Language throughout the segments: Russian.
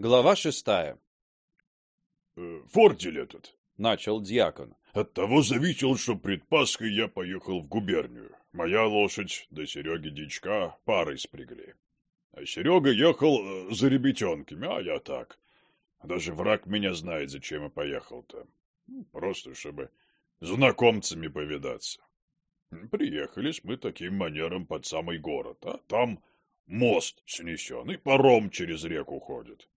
Глава шестая. Э, Фортель этот. Начал дьякон. От того зависел, что пред Пасхой я поехал в губернию. Моя лошадь до Сереги Дичка парой спрягли. А Серега ехал э, за ребятенками, а я так. Даже враг меня знает, зачем я поехал-то. Ну, Просто, чтобы знакомцами повидаться. Приехались мы таким манером под самый город, а там мост снесен, и паром через реку ходит.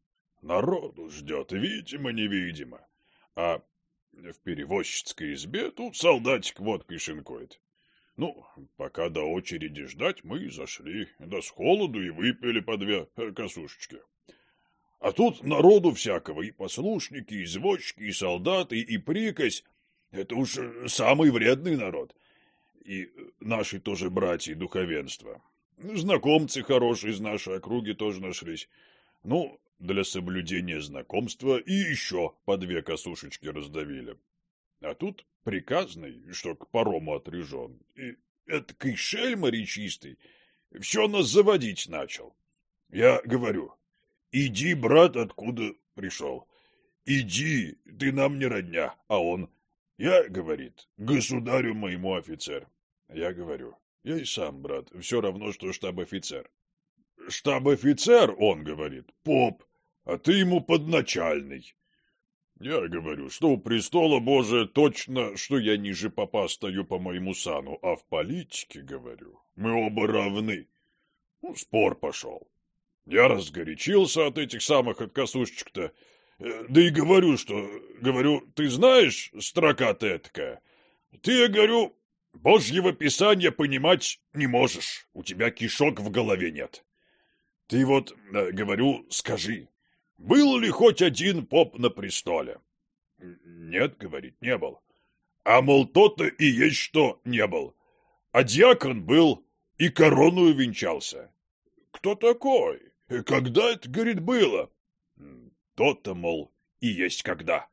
Народу ждет, видимо-невидимо. А в перевозчицкой избе тут солдатик водкой шинкует. Ну, пока до очереди ждать, мы зашли, да с холоду и выпили по две э, косушечки. А тут народу всякого, и послушники, и извозчики, и солдаты, и прикось. Это уж э, самый вредный народ. И э, наши тоже братья духовенства. Знакомцы хорошие из нашей округи тоже нашлись. Ну, для соблюдения знакомства и еще по две косушечки раздавили. А тут приказный, что к парому отрежен. И эткий шельма речистый все нас заводить начал. Я говорю, иди, брат, откуда пришел. Иди, ты нам не родня, а он. Я, говорит, государю моему офицер. Я говорю, я и сам, брат, все равно, что штаб-офицер. Штаб-офицер, он говорит, поп, а ты ему подначальный. Я говорю, что у престола Божия точно, что я ниже попа стою по моему сану, а в политике, говорю, мы оба равны. Ну, спор пошел. Я разгорячился от этих самых откосушечек-то, Э, да и говорю, что, говорю, ты знаешь, строка ты такая, ты, я говорю, Божьего Писания понимать не можешь, у тебя кишок в голове нет. Ты вот, э, говорю, скажи, был ли хоть один поп на престоле? Нет, говорит, не был. А, мол, то-то и есть что не был. А дьякон был и корону венчался. Кто такой? Когда это, говорит, было? То-то, мол, и есть когда.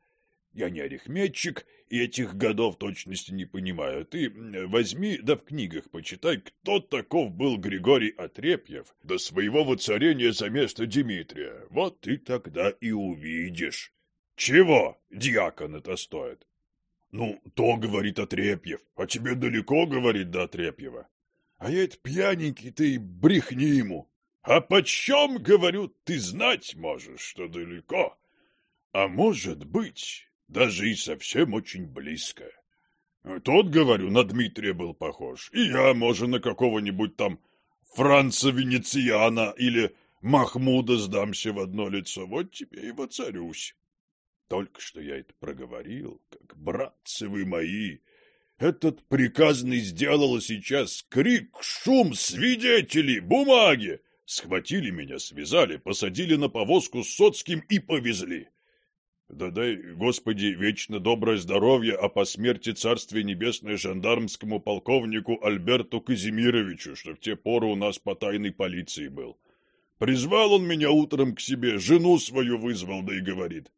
Я не арифметчик, и этих годов точности не понимаю. Ты возьми, да в книгах почитай, кто таков был Григорий Отрепьев до своего воцарения за место Дмитрия. Вот ты тогда и увидишь. Чего дьякон это стоит? Ну, то, говорит Отрепьев, а тебе далеко, говорит, до Отрепьева. А я это пьяненький, ты брехни ему. А почем, говорю, ты знать можешь, что далеко? А может быть, даже и совсем очень близко. Тот, говорю, на Дмитрия был похож, и я, может, на какого-нибудь там Франца Венециана или Махмуда сдамся в одно лицо, вот тебе и воцарюсь. Только что я это проговорил, как братцы вы мои. Этот приказный сделал сейчас крик, шум, свидетелей, бумаги. Схватили меня, связали, посадили на повозку с Соцким и повезли. Да дай, Господи, вечно доброе здоровье, а по смерти Царствие Небесное жандармскому полковнику Альберту Казимировичу, что в те поры у нас по тайной полиции был. Призвал он меня утром к себе, жену свою вызвал, да и говорит.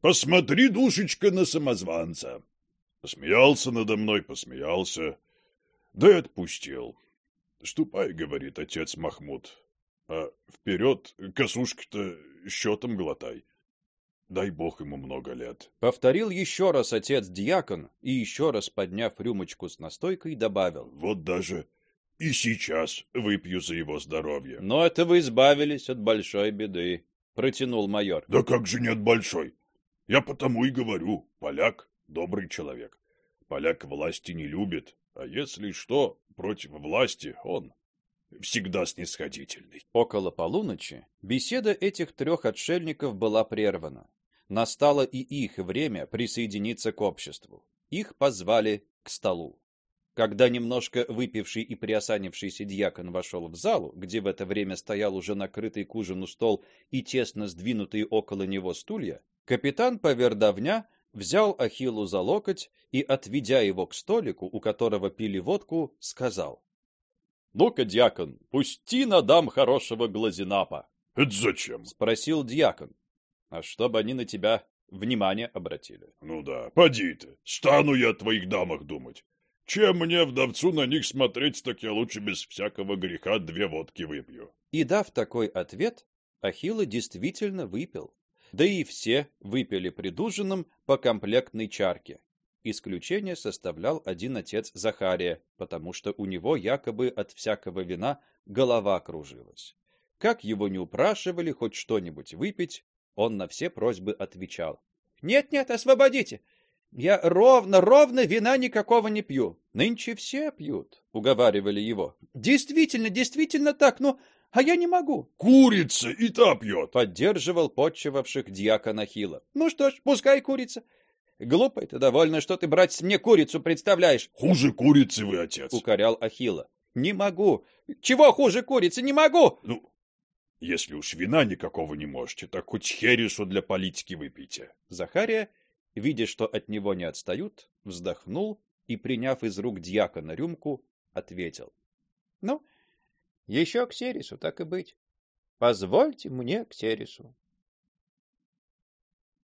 «Посмотри, душечка, на самозванца!» Посмеялся надо мной, посмеялся, да и отпустил. «Ступай, — говорит отец Махмуд, а вперед косушки-то счетом глотай. Дай бог ему много лет. Повторил еще раз отец-диакон и еще раз, подняв рюмочку с настойкой, добавил. Вот даже и сейчас выпью за его здоровье. Но это вы избавились от большой беды, протянул майор. Да как же нет большой? Я потому и говорю, поляк добрый человек. Поляк власти не любит, а если что, против власти он всегда снисходительный. Около полуночи беседа этих трех отшельников была прервана. Настало и их время присоединиться к обществу. Их позвали к столу. Когда немножко выпивший и приосанившийся дьякон вошел в залу, где в это время стоял уже накрытый к ужину стол и тесно сдвинутые около него стулья, капитан Повердовня взял Ахиллу за локоть и, отведя его к столику, у которого пили водку, сказал: ну-ка, дьякон, пусти на дам хорошего глазинапа. Это зачем? спросил дьякон. А чтобы они на тебя внимание обратили. Ну да, поди ты. Стану я о твоих дамах думать. Чем мне вдовцу на них смотреть, так я лучше без всякого греха две водки выпью. И дав такой ответ, Ахилла действительно выпил. Да и все выпили пред ужином по комплектной чарке. Исключение составлял один отец Захария, потому что у него якобы от всякого вина голова кружилась. Как его не упрашивали хоть что-нибудь выпить, он на все просьбы отвечал: "Нет, нет, освободите. Я ровно, ровно вина никакого не пью. Нынче все пьют", уговаривали его. "Действительно, действительно так, но а я не могу. Курица и та пьет. Поддерживал подчевавших дьякона Хила. Ну что ж, пускай курица. Глупо это довольно, что ты, братец, мне курицу представляешь. Хуже курицы вы, отец. Укорял Ахилла. Не могу. Чего хуже курицы? Не могу. Ну, если уж вина никакого не можете, так хоть хересу для политики выпейте. Захария, видя, что от него не отстают, вздохнул и, приняв из рук дьякона рюмку, ответил: "Ну, еще к Сересу, так и быть. Позвольте мне к Сересу.